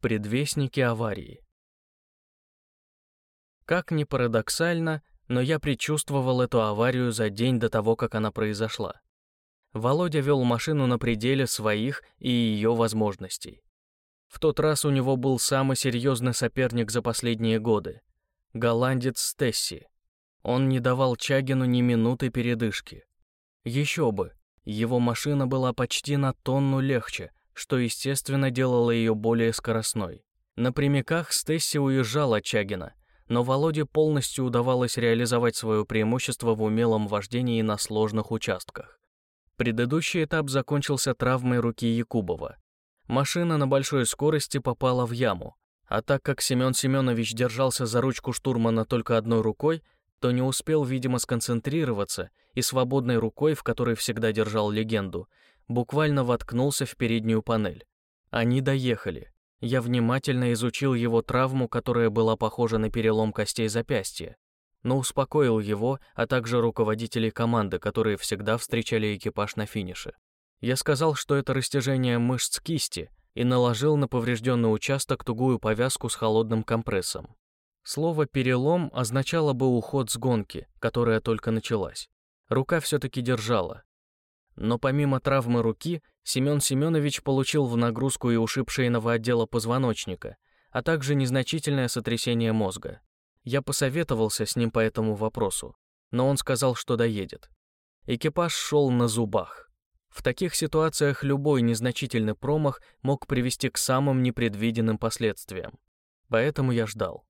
Предвестники аварии. Как ни парадоксально, но я предчувствовал эту аварию за день до того, как она произошла. Володя вел машину на пределе своих и ее возможностей. В тот раз у него был самый серьезный соперник за последние годы — голландец Стесси. Он не давал Чагину ни минуты передышки. Еще бы, его машина была почти на тонну легче, что, естественно, делало ее более скоростной. На прямиках Стесси уезжал от Чагина, но Володе полностью удавалось реализовать свое преимущество в умелом вождении на сложных участках. Предыдущий этап закончился травмой руки Якубова. Машина на большой скорости попала в яму, а так как Семен Семенович держался за ручку штурмана только одной рукой, то не успел, видимо, сконцентрироваться и свободной рукой, в которой всегда держал легенду, буквально воткнулся в переднюю панель. Они доехали. Я внимательно изучил его травму, которая была похожа на перелом костей запястья, но успокоил его, а также руководителей команды, которые всегда встречали экипаж на финише. Я сказал, что это растяжение мышц кисти, и наложил на поврежденный участок тугую повязку с холодным компрессом. Слово «перелом» означало бы уход с гонки, которая только началась. Рука все-таки держала, но помимо травмы руки, Семен Семенович получил в нагрузку и ушиб шейного отдела позвоночника, а также незначительное сотрясение мозга. Я посоветовался с ним по этому вопросу, но он сказал, что доедет. Экипаж шел на зубах. В таких ситуациях любой незначительный промах мог привести к самым непредвиденным последствиям. Поэтому я ждал.